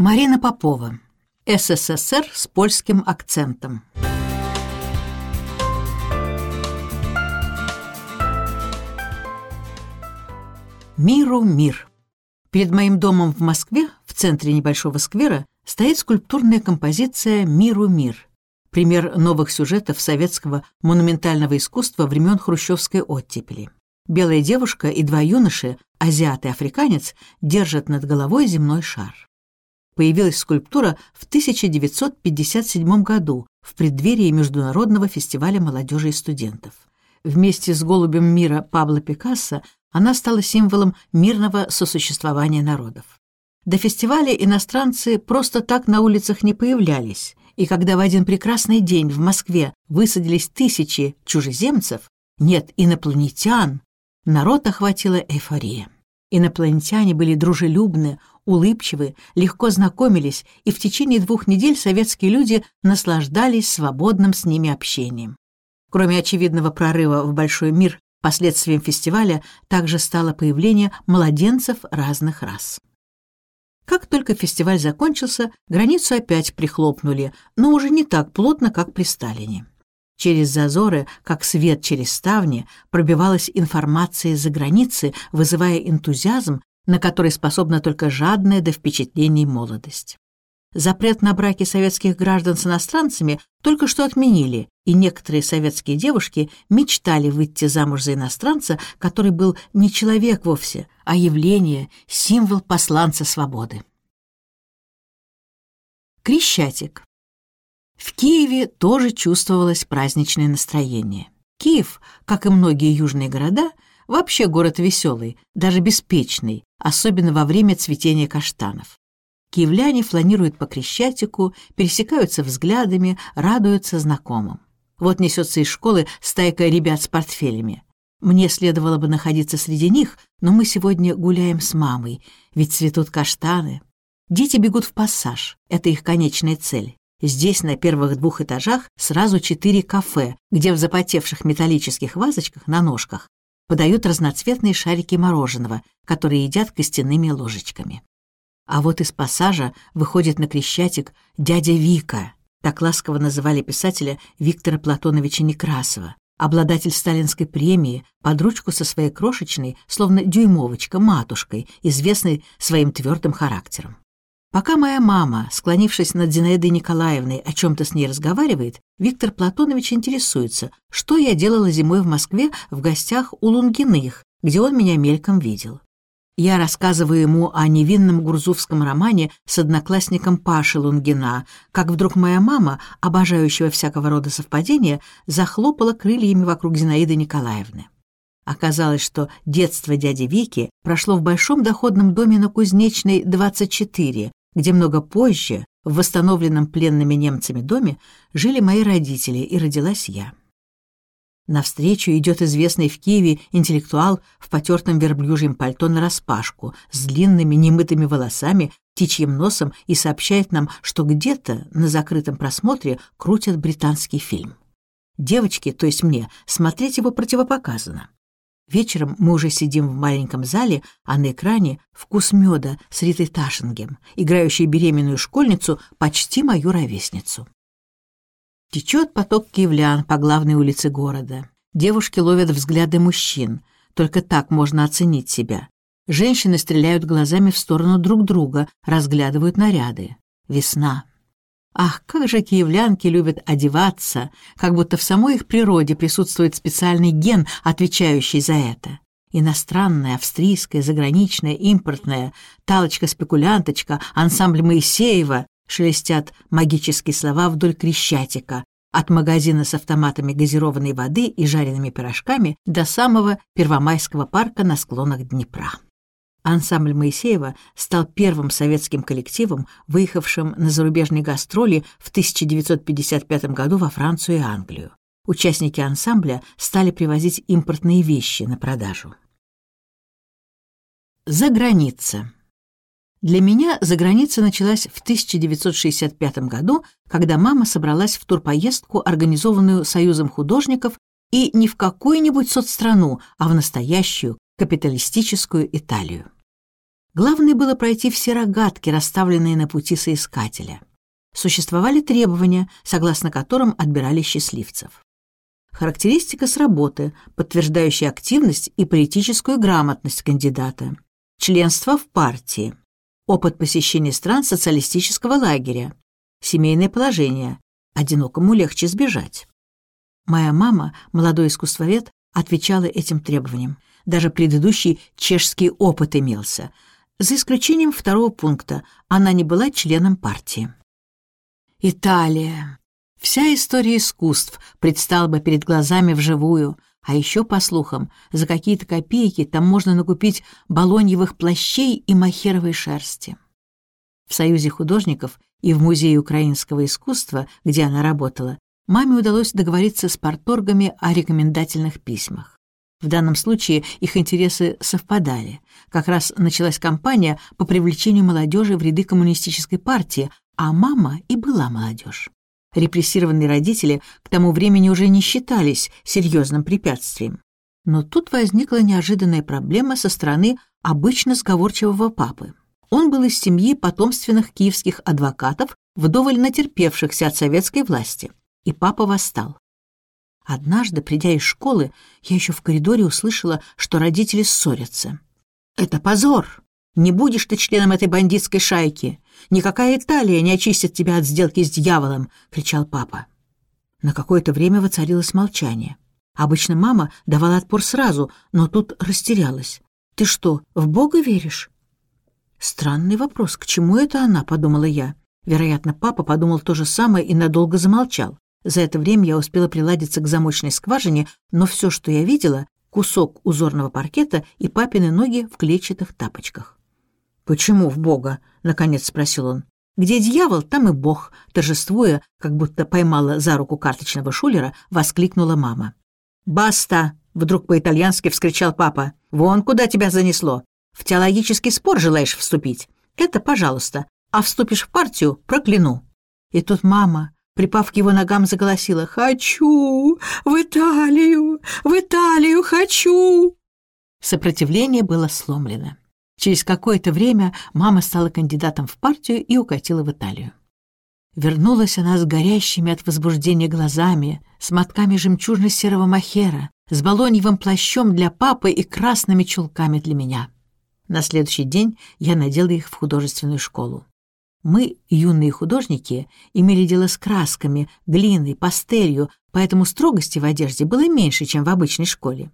Марина Попова. СССР с польским акцентом. Миру мир. Перед моим домом в Москве, в центре небольшого сквера, стоит скульптурная композиция «Миру мир». Пример новых сюжетов советского монументального искусства времен хрущевской оттепели. Белая девушка и два юноши, азиат и африканец, держат над головой земной шар появилась скульптура в 1957 году в преддверии Международного фестиваля молодежи и студентов. Вместе с «Голубем мира» Пабло Пикассо она стала символом мирного сосуществования народов. До фестиваля иностранцы просто так на улицах не появлялись, и когда в один прекрасный день в Москве высадились тысячи чужеземцев, нет, инопланетян, народ охватила эйфория. Инопланетяне были дружелюбны, улыбчивы, легко знакомились, и в течение двух недель советские люди наслаждались свободным с ними общением. Кроме очевидного прорыва в большой мир, последствием фестиваля также стало появление младенцев разных рас. Как только фестиваль закончился, границу опять прихлопнули, но уже не так плотно, как при Сталине. Через зазоры, как свет через ставни, пробивалась информация из-за границы, вызывая энтузиазм, на который способна только жадная до впечатлений молодость. Запрет на браки советских граждан с иностранцами только что отменили, и некоторые советские девушки мечтали выйти замуж за иностранца, который был не человек вовсе, а явление, символ посланца свободы. Крещатик. В Киеве тоже чувствовалось праздничное настроение. Киев, как и многие южные города, вообще город веселый, даже беспечный, особенно во время цветения каштанов. Киевляне фланируют по Крещатику, пересекаются взглядами, радуются знакомым. Вот несется из школы стайка ребят с портфелями. Мне следовало бы находиться среди них, но мы сегодня гуляем с мамой, ведь цветут каштаны. Дети бегут в пассаж, это их конечная цель. Здесь на первых двух этажах сразу четыре кафе, где в запотевших металлических вазочках на ножках подают разноцветные шарики мороженого, которые едят костяными ложечками. А вот из пассажа выходит на Крещатик дядя Вика, так ласково называли писателя Виктора Платоновича Некрасова, обладатель сталинской премии, под ручку со своей крошечной, словно дюймовочка, матушкой, известной своим твердым характером. Пока моя мама, склонившись над Зинаидой Николаевной, о чем-то с ней разговаривает, Виктор Платонович интересуется, что я делала зимой в Москве в гостях у Лунгиных, где он меня мельком видел. Я рассказываю ему о невинном гурзувском романе с одноклассником Паши Лунгина, как вдруг моя мама, обожающая всякого рода совпадения, захлопала крыльями вокруг Зинаиды Николаевны. Оказалось, что детство дяди Вики прошло в большом доходном доме на Кузнечной, 24, где много позже, в восстановленном пленными немцами доме, жили мои родители, и родилась я. Навстречу идет известный в Киеве интеллектуал в потертом верблюжьем пальто нараспашку, с длинными немытыми волосами, птичьим носом и сообщает нам, что где-то на закрытом просмотре крутят британский фильм. Девочке, то есть мне, смотреть его противопоказано. Вечером мы уже сидим в маленьком зале, а на экране вкус меда с Ритой Ташингем, играющей беременную школьницу, почти мою ровесницу. Течет поток киевлян по главной улице города. Девушки ловят взгляды мужчин. Только так можно оценить себя. Женщины стреляют глазами в сторону друг друга, разглядывают наряды. Весна. Ах, как же киевлянки любят одеваться, как будто в самой их природе присутствует специальный ген, отвечающий за это. Иностранная, австрийская, заграничная, импортная, талочка-спекулянточка, ансамбль Моисеева шелестят магические слова вдоль Крещатика, от магазина с автоматами газированной воды и жареными пирожками до самого Первомайского парка на склонах Днепра. Ансамбль Моисеева стал первым советским коллективом, выехавшим на зарубежные гастроли в 1955 году во Францию и Англию. Участники ансамбля стали привозить импортные вещи на продажу. За граница. Для меня заграница началась в 1965 году, когда мама собралась в турпоездку, организованную Союзом художников, и не в какую-нибудь соцстрану, а в настоящую капиталистическую Италию. Главное было пройти все рогатки, расставленные на пути соискателя. Существовали требования, согласно которым отбирали счастливцев. Характеристика с работы, подтверждающая активность и политическую грамотность кандидата. Членство в партии. Опыт посещения стран социалистического лагеря. Семейное положение. Одинокому легче сбежать. Моя мама, молодой искусствовед, отвечала этим требованиям. Даже предыдущий чешский опыт имелся. За исключением второго пункта. Она не была членом партии. Италия. Вся история искусств предстала бы перед глазами вживую, а еще, по слухам, за какие-то копейки там можно накупить балоньевых плащей и махеровой шерсти. В Союзе художников и в Музее украинского искусства, где она работала, маме удалось договориться с порторгами о рекомендательных письмах. В данном случае их интересы совпадали. Как раз началась кампания по привлечению молодежи в ряды коммунистической партии, а мама и была молодежь. Репрессированные родители к тому времени уже не считались серьезным препятствием. Но тут возникла неожиданная проблема со стороны обычно сговорчивого папы. Он был из семьи потомственных киевских адвокатов, вдоволь натерпевшихся от советской власти, и папа восстал. Однажды, придя из школы, я еще в коридоре услышала, что родители ссорятся. «Это позор! Не будешь ты членом этой бандитской шайки! Никакая Италия не очистит тебя от сделки с дьяволом!» — кричал папа. На какое-то время воцарилось молчание. Обычно мама давала отпор сразу, но тут растерялась. «Ты что, в Бога веришь?» «Странный вопрос, к чему это она?» — подумала я. Вероятно, папа подумал то же самое и надолго замолчал. За это время я успела приладиться к замочной скважине, но все, что я видела — кусок узорного паркета и папины ноги в клетчатых тапочках. «Почему в Бога?» — наконец спросил он. «Где дьявол, там и Бог», — торжествуя, как будто поймала за руку карточного шулера, воскликнула мама. «Баста!» — вдруг по-итальянски вскричал папа. «Вон куда тебя занесло! В теологический спор желаешь вступить? Это пожалуйста, а вступишь в партию — прокляну». И тут мама, припав к его ногам, заголосила «Хочу! В Италию! В Италию хочу!» Сопротивление было сломлено. Через какое-то время мама стала кандидатом в партию и укатила в Италию. Вернулась она с горящими от возбуждения глазами, с мотками жемчужно-серого махера, с балоньевым плащом для папы и красными чулками для меня. На следующий день я надела их в художественную школу. Мы, юные художники, имели дело с красками, глиной, пастелью, поэтому строгости в одежде было меньше, чем в обычной школе.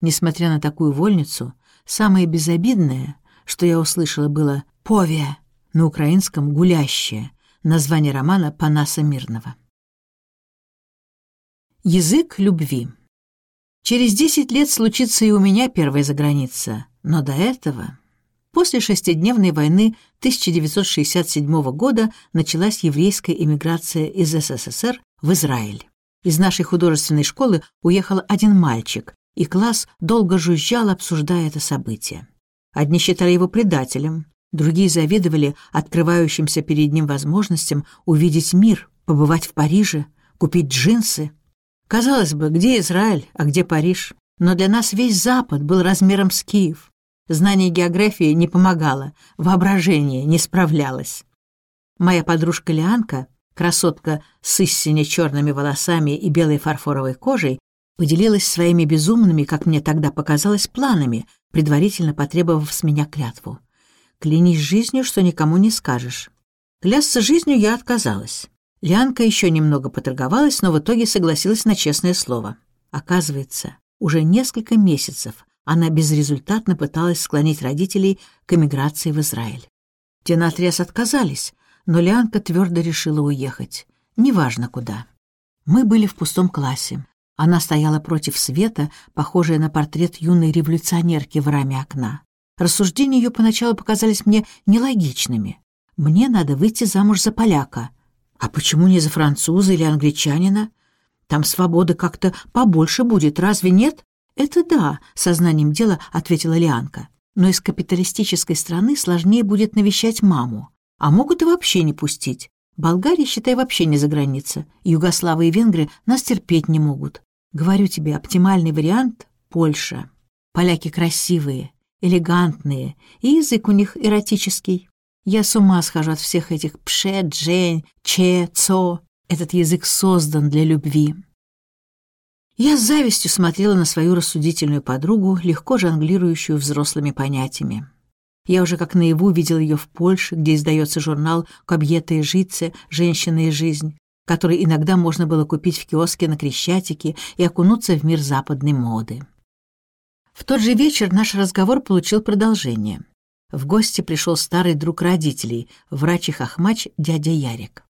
Несмотря на такую вольницу, Самое безобидное, что я услышала, было «повия», на украинском «гулящее», название романа Панаса Мирного. Язык любви. Через десять лет случится и у меня первая заграница, но до этого... После шестидневной войны 1967 года началась еврейская эмиграция из СССР в Израиль. Из нашей художественной школы уехал один мальчик, и класс долго жужжал, обсуждая это событие. Одни считали его предателем, другие завидовали открывающимся перед ним возможностям увидеть мир, побывать в Париже, купить джинсы. Казалось бы, где Израиль, а где Париж? Но для нас весь Запад был размером с Киев. Знание географии не помогало, воображение не справлялось. Моя подружка Лианка, красотка с истине черными волосами и белой фарфоровой кожей, Поделилась своими безумными, как мне тогда показалось, планами, предварительно потребовав с меня клятву. «Клянись жизнью, что никому не скажешь». Клясться жизнью я отказалась. Лианка еще немного поторговалась, но в итоге согласилась на честное слово. Оказывается, уже несколько месяцев она безрезультатно пыталась склонить родителей к эмиграции в Израиль. Те наотрез отказались, но Лианка твердо решила уехать. Неважно куда. Мы были в пустом классе. Она стояла против света, похожая на портрет юной революционерки в раме окна. Рассуждения ее поначалу показались мне нелогичными. Мне надо выйти замуж за поляка. А почему не за француза или англичанина? Там свободы как-то побольше будет, разве нет? Это да, сознанием дела ответила Лианка. Но из капиталистической страны сложнее будет навещать маму. А могут и вообще не пустить. Болгария, считай, вообще не за граница. Югославы и венгры нас терпеть не могут. Говорю тебе, оптимальный вариант — Польша. Поляки красивые, элегантные, и язык у них эротический. Я с ума схожу от всех этих пше, джень, че, цо. Этот язык создан для любви. Я с завистью смотрела на свою рассудительную подругу, легко жонглирующую взрослыми понятиями. Я уже как наяву видел ее в Польше, где издается журнал «Кобьета и жице. Женщина и жизнь», который иногда можно было купить в киоске на Крещатике и окунуться в мир западной моды. В тот же вечер наш разговор получил продолжение. В гости пришел старый друг родителей, врач и хохмач дядя Ярик.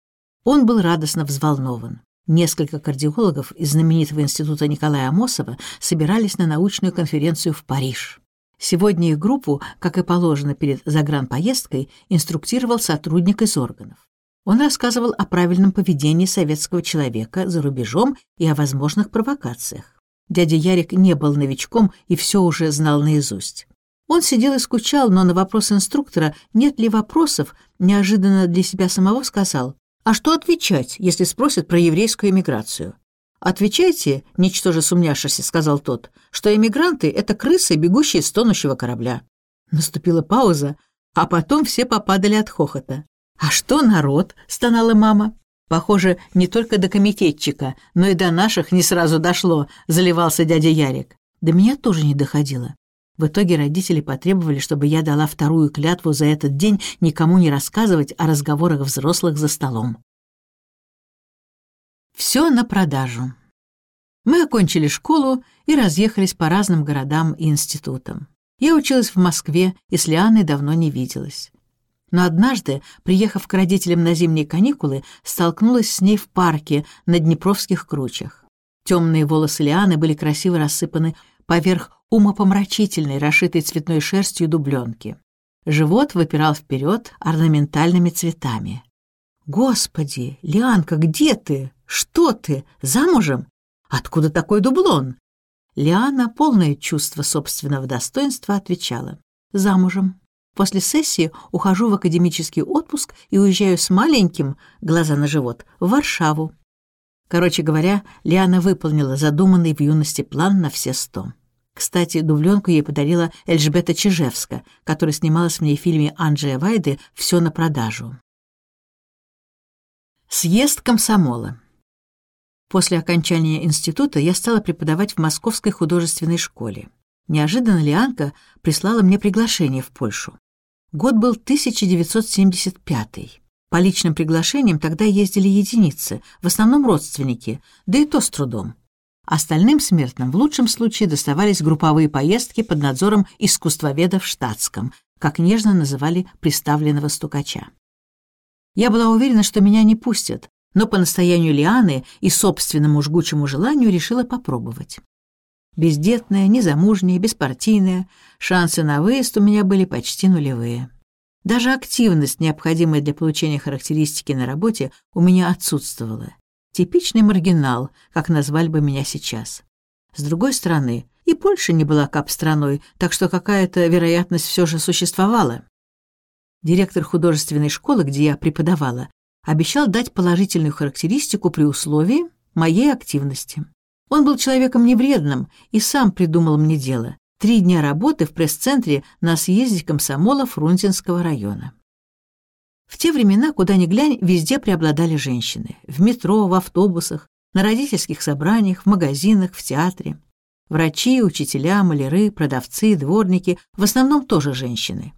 Он был радостно взволнован. Несколько кардиологов из знаменитого института Николая Амосова собирались на научную конференцию в Париж. Сегодня их группу, как и положено перед загранпоездкой, инструктировал сотрудник из органов. Он рассказывал о правильном поведении советского человека за рубежом и о возможных провокациях. Дядя Ярик не был новичком и все уже знал наизусть. Он сидел и скучал, но на вопрос инструктора «нет ли вопросов?» неожиданно для себя самого сказал «А что отвечать, если спросят про еврейскую эмиграцию?» «Отвечайте, ничтоже сумняшися», — сказал тот, «что эмигранты — это крысы, бегущие с тонущего корабля». Наступила пауза, а потом все попадали от хохота. «А что народ?» — стонала мама. «Похоже, не только до комитетчика, но и до наших не сразу дошло», — заливался дядя Ярик. До меня тоже не доходило. В итоге родители потребовали, чтобы я дала вторую клятву за этот день никому не рассказывать о разговорах взрослых за столом. Все на продажу. Мы окончили школу и разъехались по разным городам и институтам. Я училась в Москве и с Лианой давно не виделась. Но однажды, приехав к родителям на зимние каникулы, столкнулась с ней в парке на Днепровских кручах. Темные волосы Лианы были красиво рассыпаны поверх умопомрачительной, расшитой цветной шерстью дубленки. Живот выпирал вперед орнаментальными цветами. «Господи, Лианка, где ты?» «Что ты? Замужем? Откуда такой дублон?» Лиана, полное чувство собственного достоинства, отвечала. «Замужем. После сессии ухожу в академический отпуск и уезжаю с маленьким, глаза на живот, в Варшаву». Короче говоря, Лиана выполнила задуманный в юности план на все сто. Кстати, дубленку ей подарила Эльжбета Чижевска, которая снималась в ней в фильме Анджея Вайды «Все на продажу». Съезд комсомола. После окончания института я стала преподавать в Московской художественной школе. Неожиданно Лианка прислала мне приглашение в Польшу. Год был 1975 По личным приглашениям тогда ездили единицы, в основном родственники, да и то с трудом. Остальным смертным в лучшем случае доставались групповые поездки под надзором искусствоведов в штатском, как нежно называли приставленного стукача. Я была уверена, что меня не пустят, но по настоянию Лианы и собственному жгучему желанию решила попробовать. Бездетная, незамужняя, беспартийная, шансы на выезд у меня были почти нулевые. Даже активность, необходимая для получения характеристики на работе, у меня отсутствовала. Типичный маргинал, как назвали бы меня сейчас. С другой стороны, и Польша не была кап-страной, так что какая-то вероятность все же существовала. Директор художественной школы, где я преподавала, обещал дать положительную характеристику при условии моей активности. Он был человеком невредным и сам придумал мне дело. Три дня работы в пресс-центре на съезде комсомола Фрунзенского района. В те времена, куда ни глянь, везде преобладали женщины. В метро, в автобусах, на родительских собраниях, в магазинах, в театре. Врачи, учителя, маляры, продавцы, дворники, в основном тоже женщины.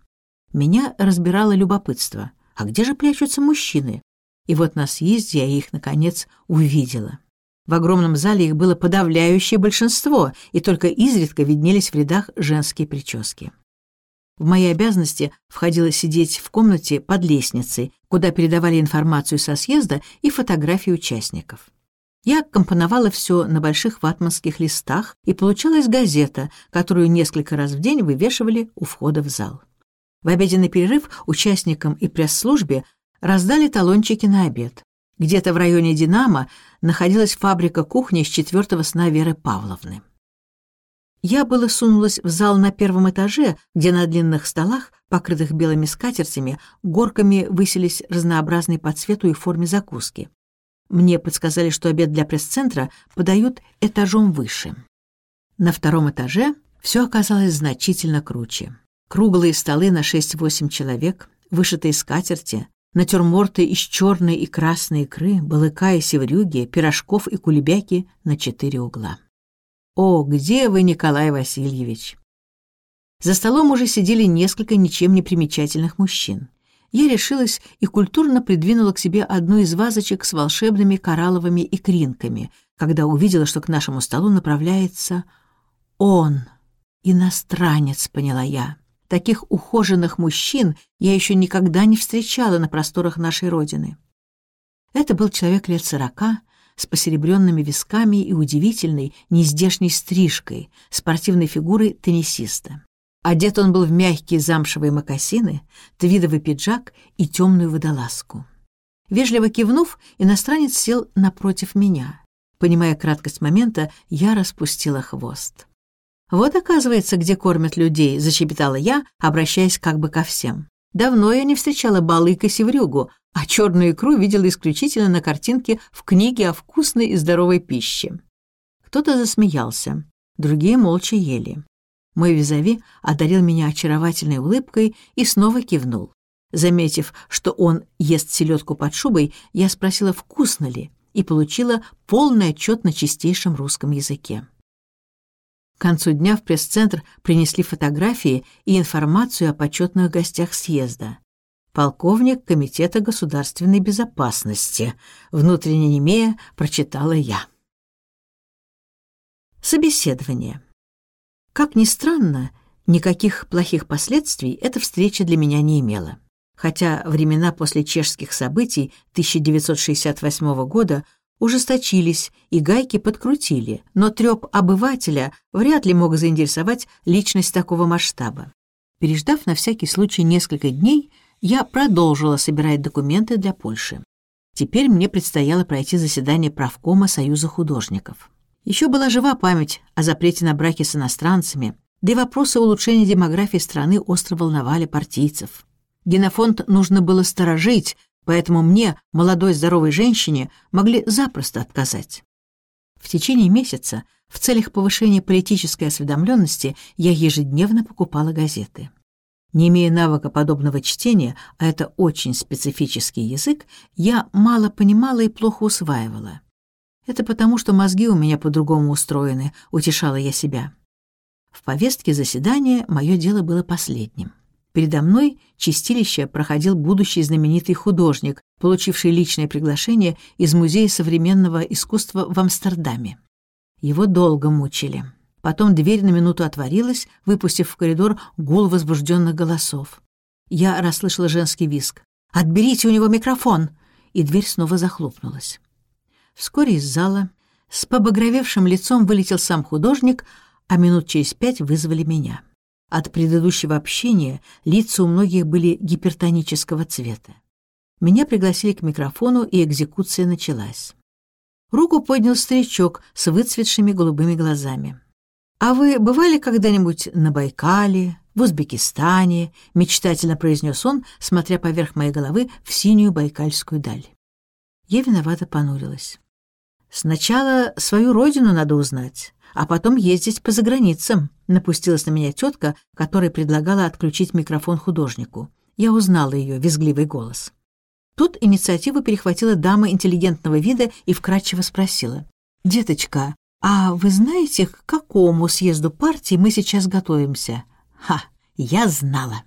Меня разбирало любопытство. А где же прячутся мужчины? И вот на съезде я их, наконец, увидела. В огромном зале их было подавляющее большинство, и только изредка виднелись в рядах женские прически. В мои обязанности входило сидеть в комнате под лестницей, куда передавали информацию со съезда и фотографии участников. Я компоновала все на больших ватманских листах, и получалась газета, которую несколько раз в день вывешивали у входа в зал. В обеденный перерыв участникам и пресс-службе раздали талончики на обед. Где-то в районе «Динамо» находилась фабрика кухни с четвертого сна Веры Павловны. Я было сунулась в зал на первом этаже, где на длинных столах, покрытых белыми скатертями, горками высились разнообразные по цвету и форме закуски. Мне подсказали, что обед для пресс-центра подают этажом выше. На втором этаже Все оказалось значительно круче. Круглые столы на 6-8 человек, вышитые скатерти, натюрморты из черной и красной икры, балыка и севрюги, пирожков и кулебяки на четыре угла. «О, где вы, Николай Васильевич?» За столом уже сидели несколько ничем не примечательных мужчин. Я решилась и культурно придвинула к себе одну из вазочек с волшебными коралловыми икринками, когда увидела, что к нашему столу направляется он, иностранец, поняла я. Таких ухоженных мужчин я еще никогда не встречала на просторах нашей Родины. Это был человек лет сорока, с посеребренными висками и удивительной, нездешней стрижкой, спортивной фигурой теннисиста. Одет он был в мягкие замшевые мокасины, твидовый пиджак и темную водолазку. Вежливо кивнув, иностранец сел напротив меня. Понимая краткость момента, я распустила хвост. «Вот, оказывается, где кормят людей», — защебетала я, обращаясь как бы ко всем. «Давно я не встречала балыка-севрюгу, а черную икру видела исключительно на картинке в книге о вкусной и здоровой пище». Кто-то засмеялся, другие молча ели. Мой визави одарил меня очаровательной улыбкой и снова кивнул. Заметив, что он ест селедку под шубой, я спросила, вкусно ли, и получила полный отчет на чистейшем русском языке. К концу дня в пресс-центр принесли фотографии и информацию о почетных гостях съезда. Полковник Комитета государственной безопасности, внутренне немея, прочитала я. Собеседование. Как ни странно, никаких плохих последствий эта встреча для меня не имела. Хотя времена после чешских событий 1968 года ужесточились и гайки подкрутили, но трёп обывателя вряд ли мог заинтересовать личность такого масштаба. Переждав на всякий случай несколько дней, я продолжила собирать документы для Польши. Теперь мне предстояло пройти заседание правкома Союза художников. Еще была жива память о запрете на браки с иностранцами, да и вопросы улучшения демографии страны остро волновали партийцев. Генофонд нужно было сторожить, поэтому мне, молодой здоровой женщине, могли запросто отказать. В течение месяца в целях повышения политической осведомленности я ежедневно покупала газеты. Не имея навыка подобного чтения, а это очень специфический язык, я мало понимала и плохо усваивала. Это потому, что мозги у меня по-другому устроены, утешала я себя. В повестке заседания мое дело было последним. Передо мной чистилище проходил будущий знаменитый художник, получивший личное приглашение из Музея современного искусства в Амстердаме. Его долго мучили. Потом дверь на минуту отворилась, выпустив в коридор гул возбужденных голосов. Я расслышала женский виск. «Отберите у него микрофон!» И дверь снова захлопнулась. Вскоре из зала с побагровевшим лицом вылетел сам художник, а минут через пять вызвали меня. От предыдущего общения лица у многих были гипертонического цвета. Меня пригласили к микрофону, и экзекуция началась. Руку поднял старичок с выцветшими голубыми глазами. «А вы бывали когда-нибудь на Байкале, в Узбекистане?» — мечтательно произнес он, смотря поверх моей головы в синюю байкальскую даль. Я виновато понурилась. «Сначала свою родину надо узнать, а потом ездить по заграницам», — напустилась на меня тетка, которая предлагала отключить микрофон художнику. Я узнала ее визгливый голос. Тут инициативу перехватила дама интеллигентного вида и вкратчиво спросила. «Деточка, а вы знаете, к какому съезду партии мы сейчас готовимся?» «Ха, я знала!»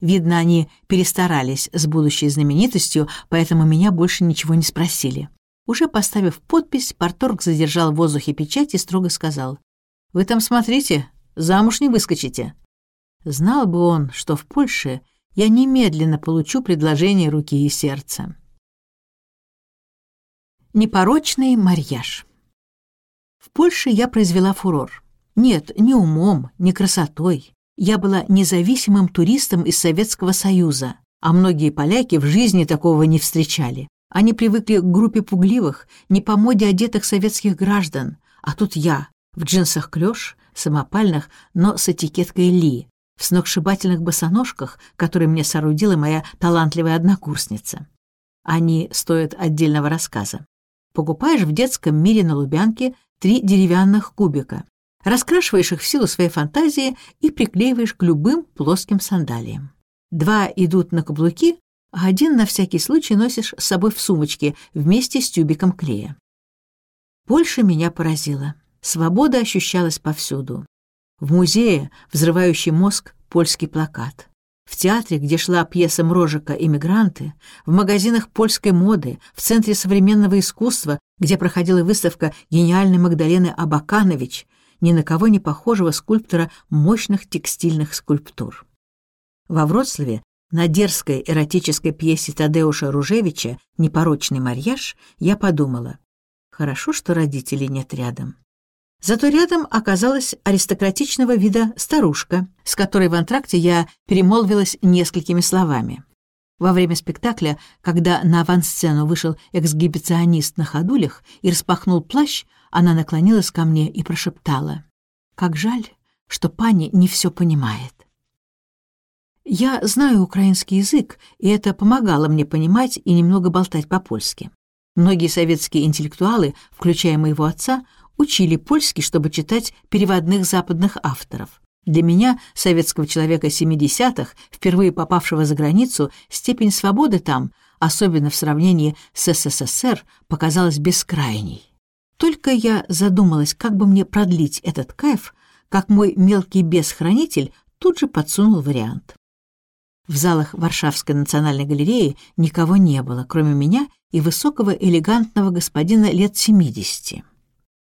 Видно, они перестарались с будущей знаменитостью, поэтому меня больше ничего не спросили. Уже поставив подпись, порторг задержал в воздухе печать и строго сказал. «Вы там смотрите, замуж не выскочите». Знал бы он, что в Польше я немедленно получу предложение руки и сердца. Непорочный марьяж. В Польше я произвела фурор. Нет, не умом, не красотой. Я была независимым туристом из Советского Союза, а многие поляки в жизни такого не встречали. Они привыкли к группе пугливых, не по моде одетых советских граждан, а тут я, в джинсах клёш, самопальных, но с этикеткой Ли, в сногсшибательных босоножках, которые мне соорудила моя талантливая однокурсница. Они стоят отдельного рассказа. Покупаешь в детском мире на Лубянке три деревянных кубика. раскрашиваешь их в силу своей фантазии и приклеиваешь к любым плоским сандалиям. Два идут на каблуки, а один на всякий случай носишь с собой в сумочке вместе с тюбиком клея. Польша меня поразила. Свобода ощущалась повсюду. В музее взрывающий мозг польский плакат. В театре, где шла пьеса Мрожика «Эмигранты», в магазинах польской моды, в Центре современного искусства, где проходила выставка гениальной Магдалены Абаканович, ни на кого не похожего скульптора мощных текстильных скульптур. Во Вроцлаве на дерзкой эротической пьесе Тадеуша Ружевича «Непорочный марьяж» я подумала, хорошо, что родителей нет рядом. Зато рядом оказалась аристократичного вида старушка, с которой в антракте я перемолвилась несколькими словами. Во время спектакля, когда на авансцену вышел эксгибиционист на ходулях и распахнул плащ, она наклонилась ко мне и прошептала. «Как жаль, что пани не все понимает». Я знаю украинский язык, и это помогало мне понимать и немного болтать по-польски. Многие советские интеллектуалы, включая моего отца, учили польский, чтобы читать переводных западных авторов. Для меня, советского человека 70-х, впервые попавшего за границу, степень свободы там, особенно в сравнении с СССР, показалась бескрайней. Только я задумалась, как бы мне продлить этот кайф, как мой мелкий бес-хранитель тут же подсунул вариант. В залах Варшавской национальной галереи никого не было, кроме меня и высокого элегантного господина лет 70.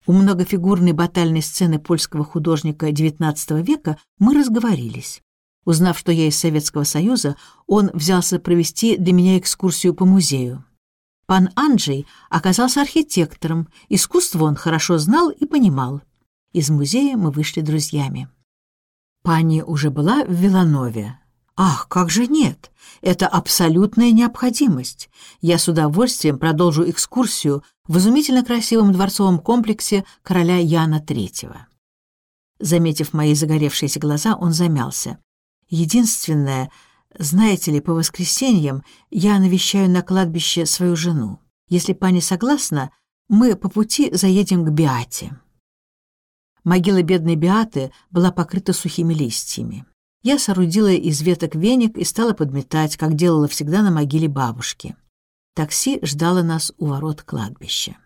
У многофигурной батальной сцены польского художника XIX века мы разговорились. Узнав, что я из Советского Союза, он взялся провести для меня экскурсию по музею. Пан Анджей оказался архитектором, искусство он хорошо знал и понимал. Из музея мы вышли друзьями. Пани уже была в Виланове. Ах, как же нет! Это абсолютная необходимость. Я с удовольствием продолжу экскурсию в изумительно красивом дворцовом комплексе короля Яна III. Заметив мои загоревшиеся глаза, он замялся. Единственное, знаете ли, по воскресеньям я навещаю на кладбище свою жену. Если пани согласна, мы по пути заедем к Биате. Могила бедной Биаты была покрыта сухими листьями. Я соорудила из веток веник и стала подметать, как делала всегда на могиле бабушки. Такси ждало нас у ворот кладбища.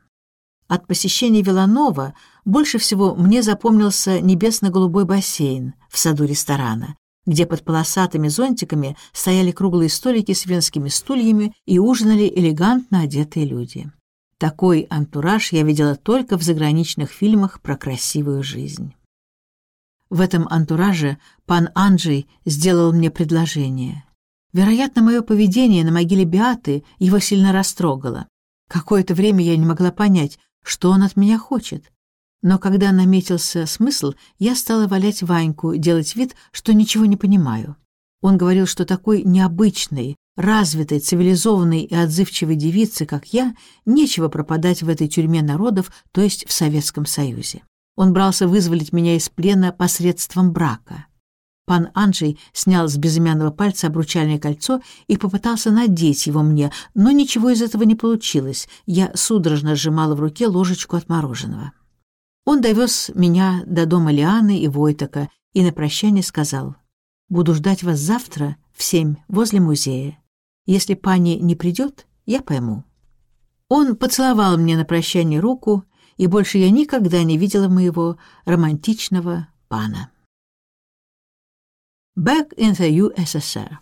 От посещения Виланова больше всего мне запомнился небесно-голубой бассейн в саду ресторана, где под полосатыми зонтиками стояли круглые столики с венскими стульями и ужинали элегантно одетые люди. Такой антураж я видела только в заграничных фильмах про красивую жизнь. В этом антураже пан Анджей сделал мне предложение. Вероятно, мое поведение на могиле Биаты его сильно растрогало. Какое-то время я не могла понять, что он от меня хочет. Но когда наметился смысл, я стала валять Ваньку, делать вид, что ничего не понимаю. Он говорил, что такой необычной, развитой, цивилизованной и отзывчивой девице, как я, нечего пропадать в этой тюрьме народов, то есть в Советском Союзе. Он брался вызволить меня из плена посредством брака. Пан Анджей снял с безымянного пальца обручальное кольцо и попытался надеть его мне, но ничего из этого не получилось. Я судорожно сжимала в руке ложечку от мороженого. Он довез меня до дома Лианы и Войтака и на прощание сказал, «Буду ждать вас завтра в семь возле музея. Если пани не придет, я пойму». Он поцеловал мне на прощание руку и больше я никогда не видела моего романтичного пана. Back in the USSR.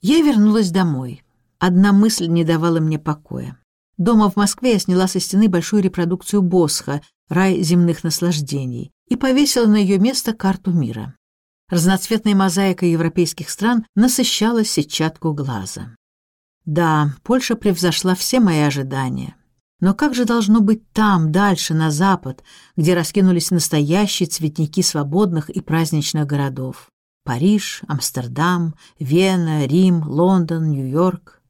Я вернулась домой. Одна мысль не давала мне покоя. Дома в Москве я сняла со стены большую репродукцию Босха «Рай земных наслаждений» и повесила на ее место карту мира. Разноцветная мозаика европейских стран насыщала сетчатку глаза. Да, Польша превзошла все мои ожидания. Но как же должно быть там, дальше, на запад, где раскинулись настоящие цветники свободных и праздничных городов? Париж, Амстердам, Вена, Рим, Лондон, Нью-Йорк.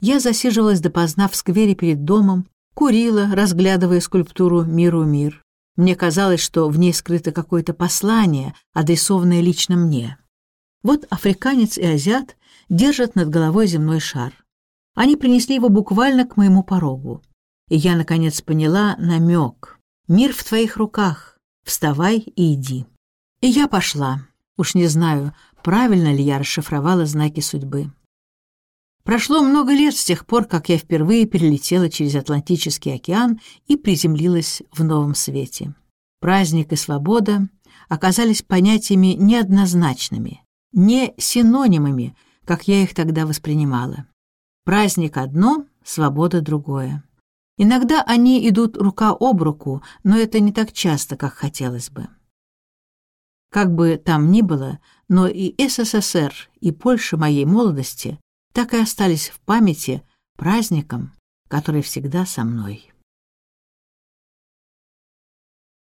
Я засиживалась допоздна в сквере перед домом, курила, разглядывая скульптуру «Миру мир». Мне казалось, что в ней скрыто какое-то послание, адресованное лично мне. Вот африканец и азиат держат над головой земной шар. Они принесли его буквально к моему порогу. И я, наконец, поняла намек. Мир в твоих руках. «Вставай и иди». И я пошла. Уж не знаю, правильно ли я расшифровала знаки судьбы. Прошло много лет с тех пор, как я впервые перелетела через Атлантический океан и приземлилась в новом свете. Праздник и свобода оказались понятиями неоднозначными, не синонимами, как я их тогда воспринимала. Праздник одно, свобода другое. Иногда они идут рука об руку, но это не так часто, как хотелось бы. Как бы там ни было, но и СССР, и Польша моей молодости так и остались в памяти праздником, который всегда со мной.